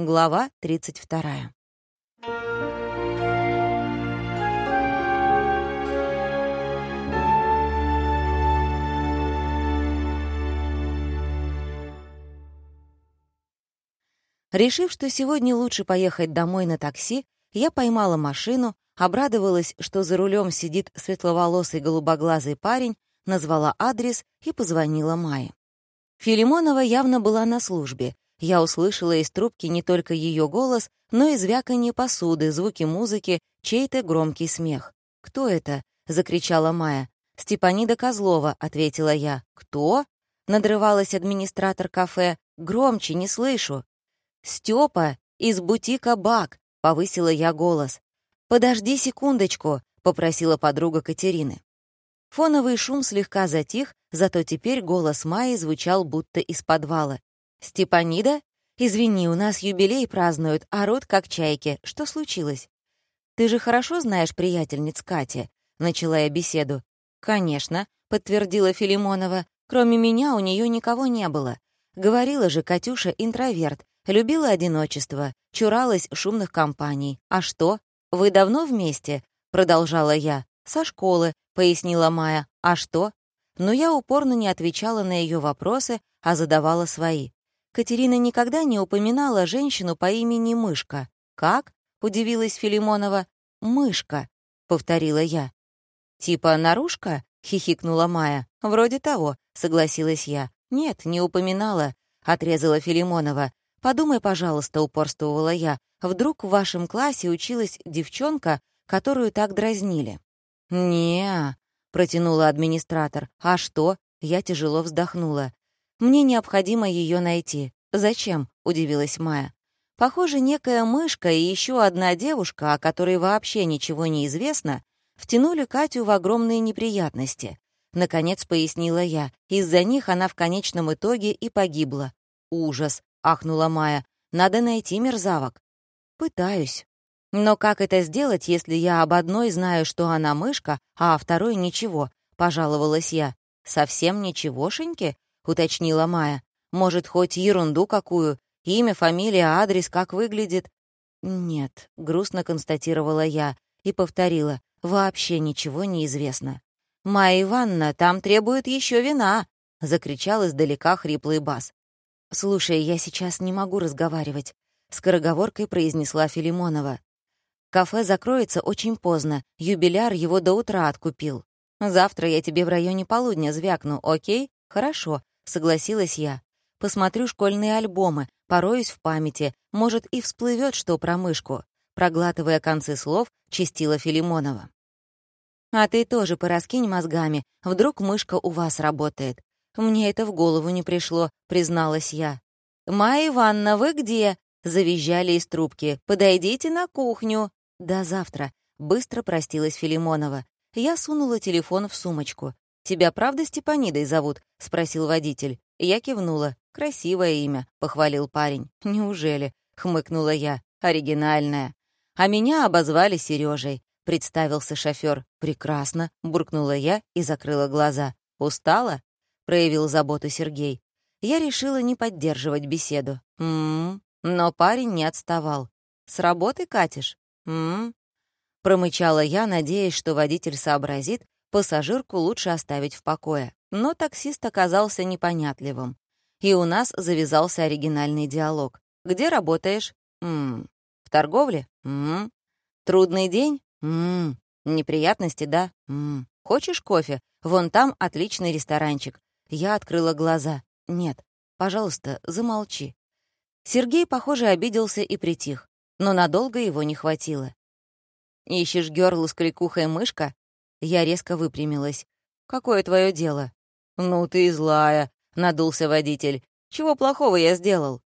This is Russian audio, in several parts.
Глава 32. Решив, что сегодня лучше поехать домой на такси, я поймала машину, обрадовалась, что за рулем сидит светловолосый голубоглазый парень, назвала адрес и позвонила Майе. Филимонова явно была на службе. Я услышала из трубки не только ее голос, но и звяканье посуды, звуки музыки, чей-то громкий смех. «Кто это?» — закричала Майя. «Степанида Козлова», — ответила я. «Кто?» — надрывалась администратор кафе. «Громче, не слышу». «Стёпа из бутика «Бак», — повысила я голос. «Подожди секундочку», — попросила подруга Катерины. Фоновый шум слегка затих, зато теперь голос Майи звучал будто из подвала. «Степанида? Извини, у нас юбилей празднуют, а рот как чайки. Что случилось?» «Ты же хорошо знаешь приятельниц Кати?» — начала я беседу. «Конечно», — подтвердила Филимонова. «Кроме меня у нее никого не было. Говорила же, Катюша интроверт, любила одиночество, чуралась шумных компаний. А что? Вы давно вместе?» — продолжала я. «Со школы», — пояснила Майя. «А что?» Но я упорно не отвечала на ее вопросы, а задавала свои. Катерина никогда не упоминала женщину по имени Мышка. «Как?» — удивилась Филимонова. «Мышка», — повторила я. «Типа наружка?» — хихикнула Майя. «Вроде того», — согласилась я. «Нет, не упоминала», — отрезала Филимонова. «Подумай, пожалуйста», — упорствовала я. «Вдруг в вашем классе училась девчонка, которую так дразнили?» не протянула администратор. «А что?» — я тяжело вздохнула. «Мне необходимо ее найти». «Зачем?» — удивилась Майя. Похоже, некая мышка и еще одна девушка, о которой вообще ничего не известно, втянули Катю в огромные неприятности. Наконец пояснила я. Из-за них она в конечном итоге и погибла. «Ужас!» — ахнула Майя. «Надо найти мерзавок». «Пытаюсь», но как это сделать, если я об одной знаю, что она мышка, а о второй ничего? Пожаловалась я. Совсем ничегошеньки? Уточнила Майя. Может, хоть ерунду какую? Имя, фамилия, адрес, как выглядит? Нет, грустно констатировала я и повторила. Вообще ничего не известно. «Майя Ивановна, там требует еще вина!» — закричал издалека хриплый бас. «Слушай, я сейчас не могу разговаривать», — скороговоркой произнесла Филимонова. Кафе закроется очень поздно, юбиляр его до утра откупил. Завтра я тебе в районе полудня звякну, окей? Хорошо, согласилась я. Посмотрю школьные альбомы, пороюсь в памяти, может, и всплывет что про мышку. Проглатывая концы слов, чистила Филимонова. «А ты тоже пораскинь мозгами, вдруг мышка у вас работает». «Мне это в голову не пришло», — призналась я. «Майя Ивановна, вы где?» — завизжали из трубки. «Подойдите на кухню». «До завтра», — быстро простилась Филимонова. Я сунула телефон в сумочку. «Тебя правда Степанидой зовут?» — спросил водитель. Я кивнула. «Красивое имя», — похвалил парень. «Неужели?» — хмыкнула я. «Оригинальное». «А меня обозвали Сережей», — представился шофер. «Прекрасно», — буркнула я и закрыла глаза. «Устала?» — проявил заботу Сергей. Я решила не поддерживать беседу. «М-м-м». Но парень не отставал. «С работы катишь?» «М?», Промычала я, надеясь, что водитель сообразит, пассажирку лучше оставить в покое. Но таксист оказался непонятливым. И у нас завязался оригинальный диалог. «Где работаешь?» «М В торговле?» «М Трудный день?» «М Неприятности, да?» «М Хочешь кофе? Вон там отличный ресторанчик». Я открыла глаза. «Нет, пожалуйста, замолчи». Сергей, похоже, обиделся и притих но надолго его не хватило. «Ищешь гёрлу с крикухой мышка?» Я резко выпрямилась. «Какое твое дело?» «Ну ты злая», — надулся водитель. «Чего плохого я сделал?»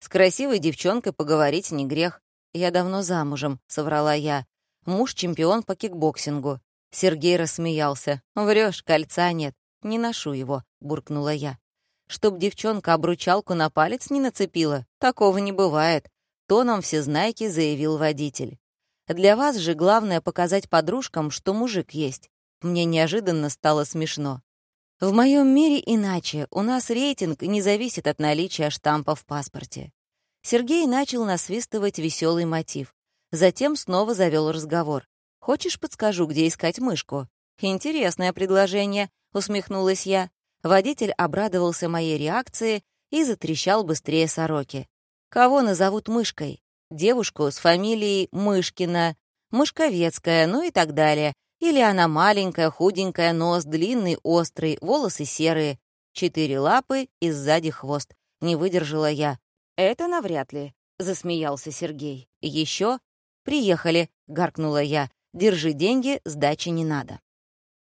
«С красивой девчонкой поговорить не грех. Я давно замужем», — соврала я. «Муж — чемпион по кикбоксингу». Сергей рассмеялся. «Врёшь, кольца нет. Не ношу его», — буркнула я. «Чтоб девчонка обручалку на палец не нацепила, такого не бывает тоном всезнайки заявил водитель. «Для вас же главное показать подружкам, что мужик есть». Мне неожиданно стало смешно. В моем мире иначе. У нас рейтинг не зависит от наличия штампа в паспорте. Сергей начал насвистывать веселый мотив. Затем снова завел разговор. «Хочешь, подскажу, где искать мышку?» «Интересное предложение», — усмехнулась я. Водитель обрадовался моей реакции и затрещал быстрее сороки. «Кого назовут мышкой?» «Девушку с фамилией Мышкина, Мышковецкая, ну и так далее. Или она маленькая, худенькая, нос длинный, острый, волосы серые, четыре лапы и сзади хвост. Не выдержала я. «Это навряд ли», — засмеялся Сергей. «Еще?» «Приехали», — гаркнула я. «Держи деньги, сдачи не надо».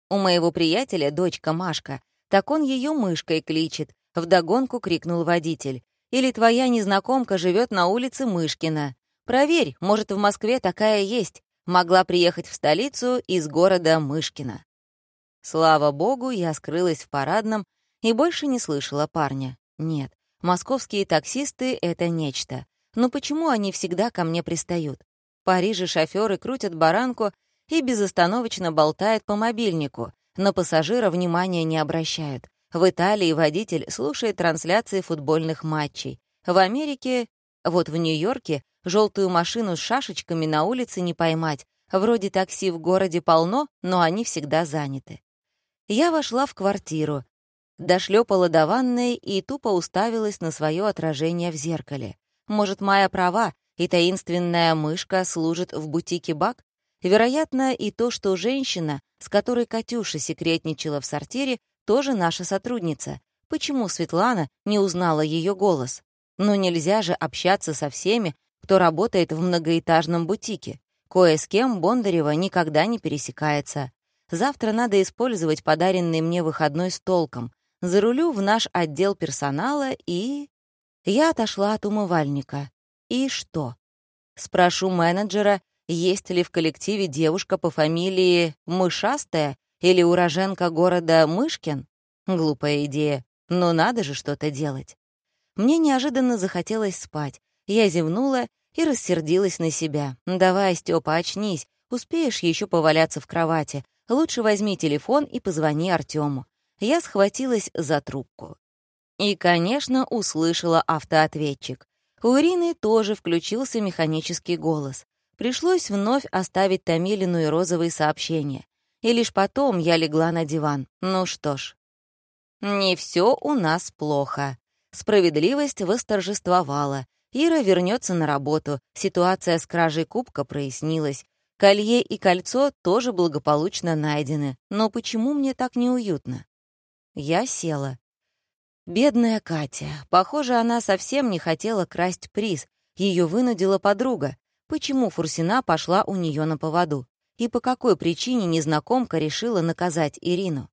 У моего приятеля дочка Машка, так он ее мышкой кличет, вдогонку крикнул водитель. «Или твоя незнакомка живет на улице Мышкина. Проверь, может, в Москве такая есть. Могла приехать в столицу из города Мышкина». Слава богу, я скрылась в парадном и больше не слышала парня. Нет, Московские таксисты — это нечто. Но почему они всегда ко мне пристают? В Париже шофёры крутят баранку и безостановочно болтают по мобильнику, на пассажира внимания не обращают. В Италии водитель слушает трансляции футбольных матчей. В Америке, вот в Нью-Йорке, желтую машину с шашечками на улице не поймать. Вроде такси в городе полно, но они всегда заняты. Я вошла в квартиру, Дошлепала до ванной и тупо уставилась на свое отражение в зеркале. Может, Майя права, и таинственная мышка служит в бутике Бак? Вероятно, и то, что женщина, с которой Катюша секретничала в сортире, тоже наша сотрудница. Почему Светлана не узнала ее голос? Но нельзя же общаться со всеми, кто работает в многоэтажном бутике. Кое с кем Бондарева никогда не пересекается. Завтра надо использовать подаренный мне выходной с толком, зарулю в наш отдел персонала и... Я отошла от умывальника. И что? Спрошу менеджера, есть ли в коллективе девушка по фамилии Мышастая или уроженка города Мышкин? Глупая идея, но надо же что-то делать. Мне неожиданно захотелось спать. Я зевнула и рассердилась на себя. «Давай, Степа, очнись, успеешь еще поваляться в кровати. Лучше возьми телефон и позвони Артему я схватилась за трубку. И, конечно, услышала автоответчик. У Ирины тоже включился механический голос. Пришлось вновь оставить Томилину и розовые сообщения. И лишь потом я легла на диван. Ну что ж. Не все у нас плохо. Справедливость восторжествовала. Ира вернется на работу. Ситуация с кражей кубка прояснилась. Колье и кольцо тоже благополучно найдены. Но почему мне так неуютно? Я села. Бедная Катя. Похоже, она совсем не хотела красть приз. Ее вынудила подруга. Почему Фурсина пошла у нее на поводу? И по какой причине незнакомка решила наказать Ирину?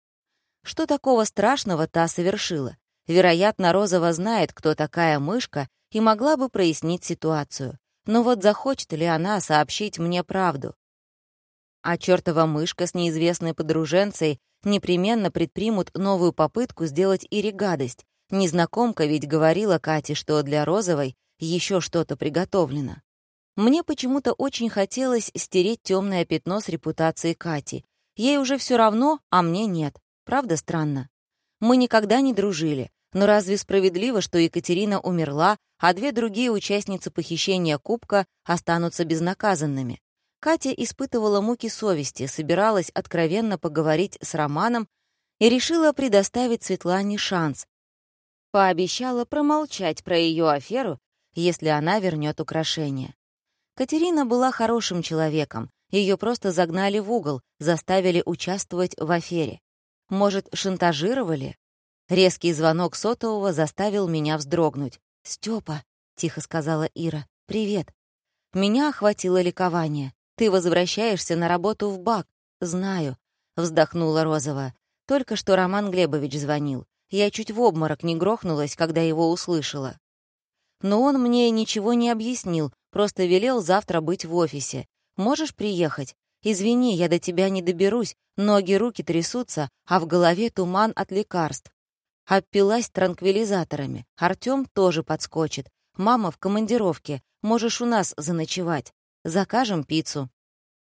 Что такого страшного та совершила? Вероятно, Розова знает, кто такая мышка, и могла бы прояснить ситуацию. Но вот захочет ли она сообщить мне правду? А чертова мышка с неизвестной подруженцей непременно предпримут новую попытку сделать Ире гадость. Незнакомка ведь говорила Кате, что для Розовой еще что-то приготовлено. Мне почему-то очень хотелось стереть темное пятно с репутацией Кати. Ей уже все равно, а мне нет. Правда странно? Мы никогда не дружили. Но разве справедливо, что Екатерина умерла, а две другие участницы похищения кубка останутся безнаказанными? Катя испытывала муки совести, собиралась откровенно поговорить с Романом и решила предоставить Светлане шанс. Пообещала промолчать про ее аферу, если она вернет украшение. Катерина была хорошим человеком, ее просто загнали в угол, заставили участвовать в афере. Может, шантажировали? Резкий звонок сотового заставил меня вздрогнуть. «Стёпа», — тихо сказала Ира, — «привет». Меня охватило ликование. Ты возвращаешься на работу в БАК. Знаю, вздохнула Розова. Только что Роман Глебович звонил. Я чуть в обморок не грохнулась, когда его услышала. Но он мне ничего не объяснил, просто велел завтра быть в офисе. Можешь приехать? Извини, я до тебя не доберусь, ноги, руки трясутся, а в голове туман от лекарств. Обпилась транквилизаторами. Артём тоже подскочит. Мама в командировке. Можешь у нас заночевать. Закажем пиццу».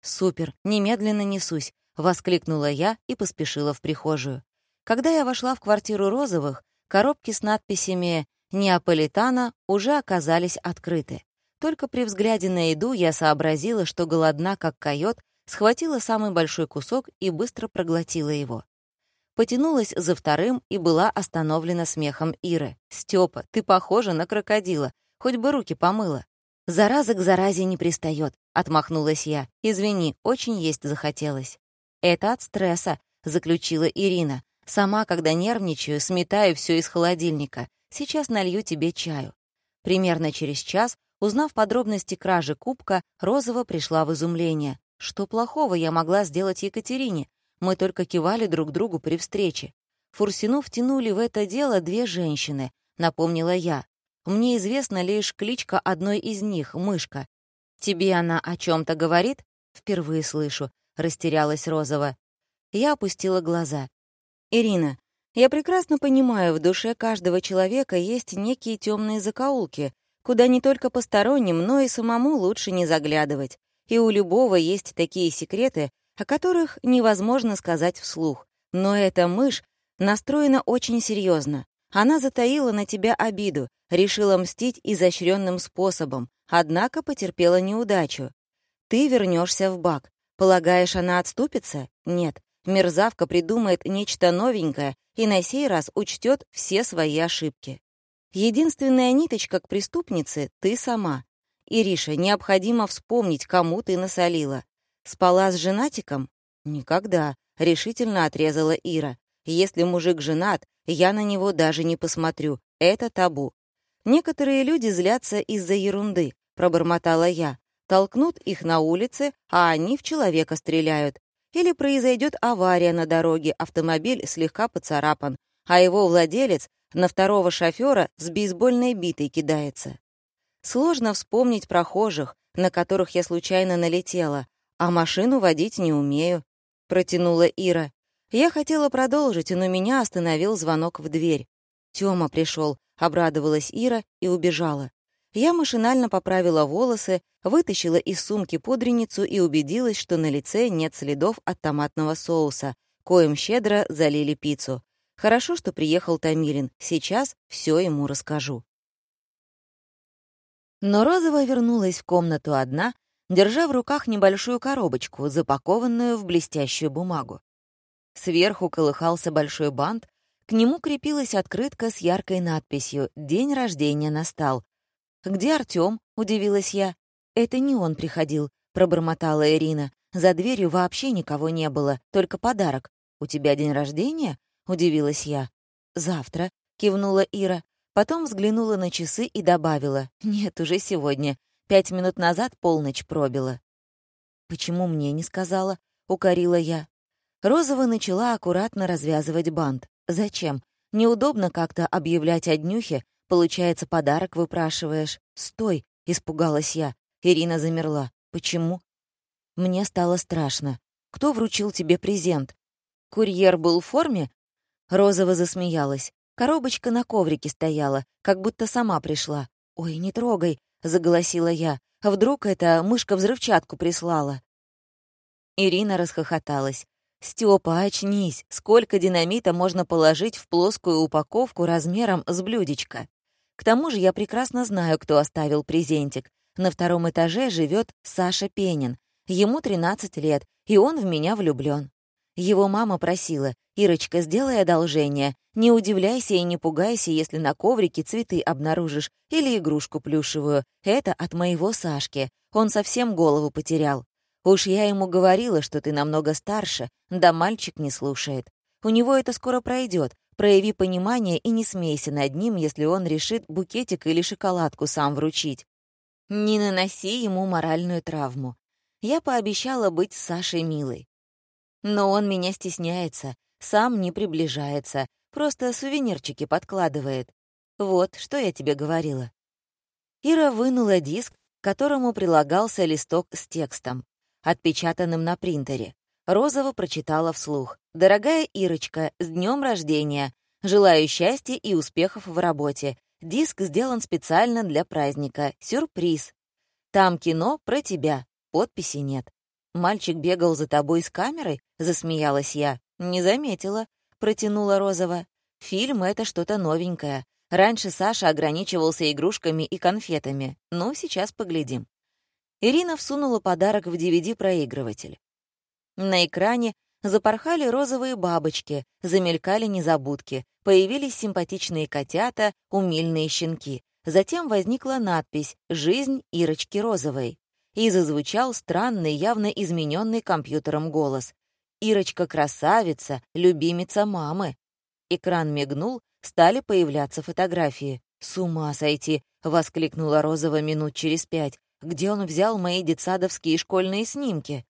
«Супер, немедленно несусь», — воскликнула я и поспешила в прихожую. Когда я вошла в квартиру Розовых, коробки с надписями Неаполитана уже оказались открыты. Только при взгляде на еду я сообразила, что голодна, как койот, схватила самый большой кусок и быстро проглотила его. Потянулась за вторым и была остановлена смехом Иры. «Стёпа, ты похожа на крокодила, хоть бы руки помыла». «Зараза к заразе не пристает», — отмахнулась я. «Извини, очень есть захотелось». «Это от стресса», — заключила Ирина. «Сама, когда нервничаю, сметаю все из холодильника. Сейчас налью тебе чаю». Примерно через час, узнав подробности кражи кубка, Розова пришла в изумление. Что плохого я могла сделать Екатерине? Мы только кивали друг другу при встрече. Фурсину втянули в это дело две женщины, напомнила я. Мне известна лишь кличка одной из них — Мышка. Тебе она о чем то говорит? Впервые слышу, растерялась Розова. Я опустила глаза. Ирина, я прекрасно понимаю, в душе каждого человека есть некие темные закоулки, куда не только посторонним, но и самому лучше не заглядывать. И у любого есть такие секреты, о которых невозможно сказать вслух. Но эта мышь настроена очень серьезно. Она затаила на тебя обиду, решила мстить изощренным способом, однако потерпела неудачу. Ты вернешься в бак. Полагаешь, она отступится? Нет. Мерзавка придумает нечто новенькое и на сей раз учтет все свои ошибки. Единственная ниточка к преступнице — ты сама. Ириша, необходимо вспомнить, кому ты насолила. Спала с женатиком? Никогда, решительно отрезала Ира. Если мужик женат, я на него даже не посмотрю. Это табу. Некоторые люди злятся из-за ерунды, пробормотала я. Толкнут их на улице, а они в человека стреляют. Или произойдет авария на дороге, автомобиль слегка поцарапан, а его владелец на второго шофера с бейсбольной битой кидается. Сложно вспомнить прохожих, на которых я случайно налетела, а машину водить не умею», — протянула Ира. Я хотела продолжить, но меня остановил звонок в дверь. Тёма пришел, обрадовалась Ира и убежала. Я машинально поправила волосы, вытащила из сумки пудреницу и убедилась, что на лице нет следов от томатного соуса, коим щедро залили пиццу. Хорошо, что приехал Тамилин. Сейчас все ему расскажу. Но Розова вернулась в комнату одна, держа в руках небольшую коробочку, запакованную в блестящую бумагу. Сверху колыхался большой бант, к нему крепилась открытка с яркой надписью «День рождения настал». «Где Артём?» — удивилась я. «Это не он приходил», — пробормотала Ирина. «За дверью вообще никого не было, только подарок. У тебя день рождения?» — удивилась я. «Завтра», — кивнула Ира. Потом взглянула на часы и добавила. «Нет, уже сегодня. Пять минут назад полночь пробила». «Почему мне не сказала?» — укорила я. Розова начала аккуратно развязывать бант. «Зачем? Неудобно как-то объявлять о днюхе. Получается, подарок выпрашиваешь. Стой!» — испугалась я. Ирина замерла. «Почему?» Мне стало страшно. «Кто вручил тебе презент?» «Курьер был в форме?» Розова засмеялась. Коробочка на коврике стояла, как будто сама пришла. «Ой, не трогай», — заголосила я. «Вдруг эта мышка взрывчатку прислала?» Ирина расхохоталась. «Стёпа, очнись! Сколько динамита можно положить в плоскую упаковку размером с блюдечко? К тому же я прекрасно знаю, кто оставил презентик. На втором этаже живет Саша Пенин. Ему 13 лет, и он в меня влюблён. Его мама просила, «Ирочка, сделай одолжение. Не удивляйся и не пугайся, если на коврике цветы обнаружишь или игрушку плюшевую. Это от моего Сашки. Он совсем голову потерял. Уж я ему говорила, что ты намного старше, да мальчик не слушает. У него это скоро пройдет. Прояви понимание и не смейся над ним, если он решит букетик или шоколадку сам вручить. Не наноси ему моральную травму. Я пообещала быть с Сашей милой. Но он меня стесняется, сам не приближается, просто сувенирчики подкладывает. Вот, что я тебе говорила. Ира вынула диск, к которому прилагался листок с текстом, отпечатанным на принтере. Розова прочитала вслух. «Дорогая Ирочка, с днем рождения! Желаю счастья и успехов в работе. Диск сделан специально для праздника. Сюрприз. Там кино про тебя. Подписи нет. «Мальчик бегал за тобой с камерой?» — засмеялась я. «Не заметила», — протянула Розова. «Фильм — это что-то новенькое. Раньше Саша ограничивался игрушками и конфетами. Ну, сейчас поглядим. Ирина всунула подарок в DVD-проигрыватель. На экране запорхали розовые бабочки, замелькали незабудки, появились симпатичные котята, умильные щенки. Затем возникла надпись «Жизнь Ирочки Розовой» и зазвучал странный, явно измененный компьютером голос. «Ирочка красавица, любимица мамы». Экран мигнул, стали появляться фотографии. «С ума сойти!» — воскликнула Розова минут через пять. «Где он взял мои детсадовские школьные снимки?»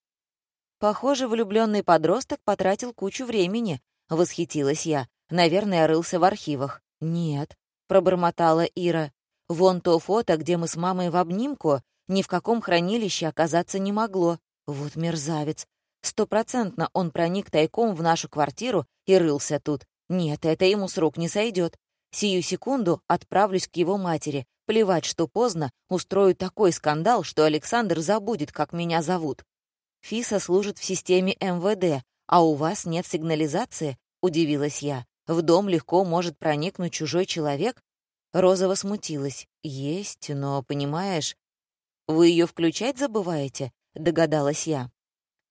«Похоже, влюбленный подросток потратил кучу времени», — восхитилась я. «Наверное, рылся в архивах». «Нет», — пробормотала Ира. «Вон то фото, где мы с мамой в обнимку, ни в каком хранилище оказаться не могло. Вот мерзавец. Стопроцентно он проник тайком в нашу квартиру и рылся тут. Нет, это ему с рук не сойдет. Сию секунду отправлюсь к его матери. Плевать, что поздно, устрою такой скандал, что Александр забудет, как меня зовут. Фиса служит в системе МВД, а у вас нет сигнализации?» — удивилась я. «В дом легко может проникнуть чужой человек?» Розова смутилась. «Есть, но, понимаешь, вы ее включать забываете?» — догадалась я.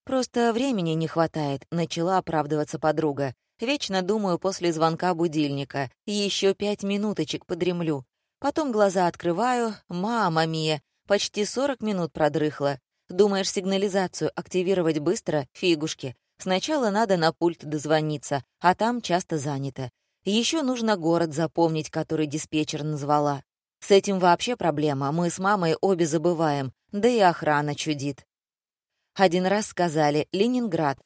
«Просто времени не хватает», — начала оправдываться подруга. «Вечно думаю после звонка будильника. Еще пять минуточек подремлю. Потом глаза открываю. Мама мия, почти сорок минут продрыхла. Думаешь, сигнализацию активировать быстро? Фигушки. Сначала надо на пульт дозвониться, а там часто занято. Еще нужно город запомнить, который диспетчер назвала. С этим вообще проблема, мы с мамой обе забываем, да и охрана чудит. Один раз сказали «Ленинград».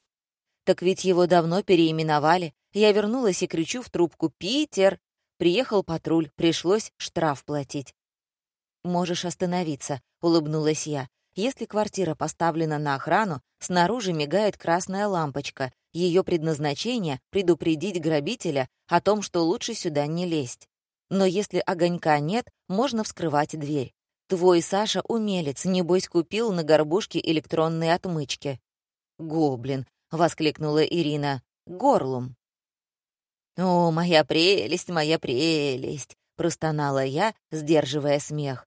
Так ведь его давно переименовали. Я вернулась и кричу в трубку «Питер!». Приехал патруль, пришлось штраф платить. «Можешь остановиться», — улыбнулась я. Если квартира поставлена на охрану, снаружи мигает красная лампочка. Ее предназначение — предупредить грабителя о том, что лучше сюда не лезть. Но если огонька нет, можно вскрывать дверь. Твой Саша умелец, небось купил на горбушке электронные отмычки. «Гоблин!» — воскликнула Ирина. «Горлум!» «О, моя прелесть, моя прелесть!» — простонала я, сдерживая смех.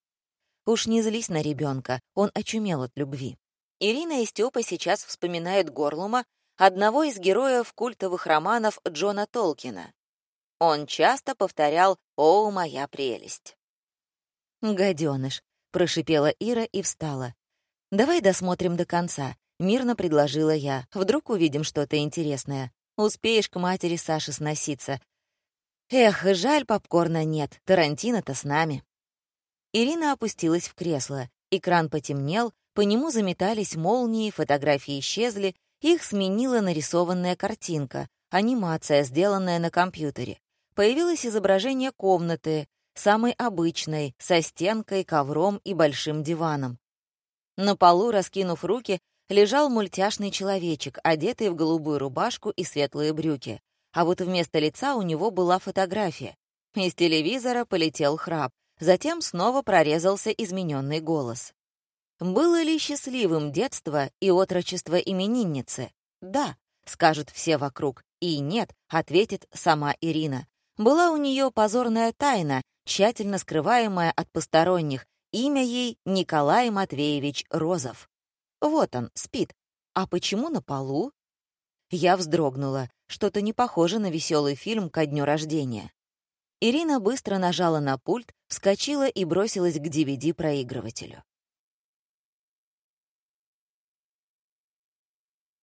Уж не злись на ребенка, он очумел от любви. Ирина и Степа сейчас вспоминают Горлума, одного из героев культовых романов Джона Толкина. Он часто повторял «О, моя прелесть». «Гаденыш», — прошипела Ира и встала. «Давай досмотрим до конца», — мирно предложила я. «Вдруг увидим что-то интересное. Успеешь к матери Саши сноситься. Эх, жаль, попкорна нет, Тарантино-то с нами». Ирина опустилась в кресло. Экран потемнел, по нему заметались молнии, фотографии исчезли, их сменила нарисованная картинка, анимация, сделанная на компьютере. Появилось изображение комнаты, самой обычной, со стенкой, ковром и большим диваном. На полу, раскинув руки, лежал мультяшный человечек, одетый в голубую рубашку и светлые брюки. А вот вместо лица у него была фотография. Из телевизора полетел храп. Затем снова прорезался измененный голос. Было ли счастливым детство и отрочество именинницы? Да, скажут все вокруг. И нет, ответит сама Ирина. Была у нее позорная тайна, тщательно скрываемая от посторонних. Имя ей Николай Матвеевич Розов. Вот он, спит. А почему на полу? Я вздрогнула. Что-то не похоже на веселый фильм ко дню рождения. Ирина быстро нажала на пульт, вскочила и бросилась к DVD-проигрывателю.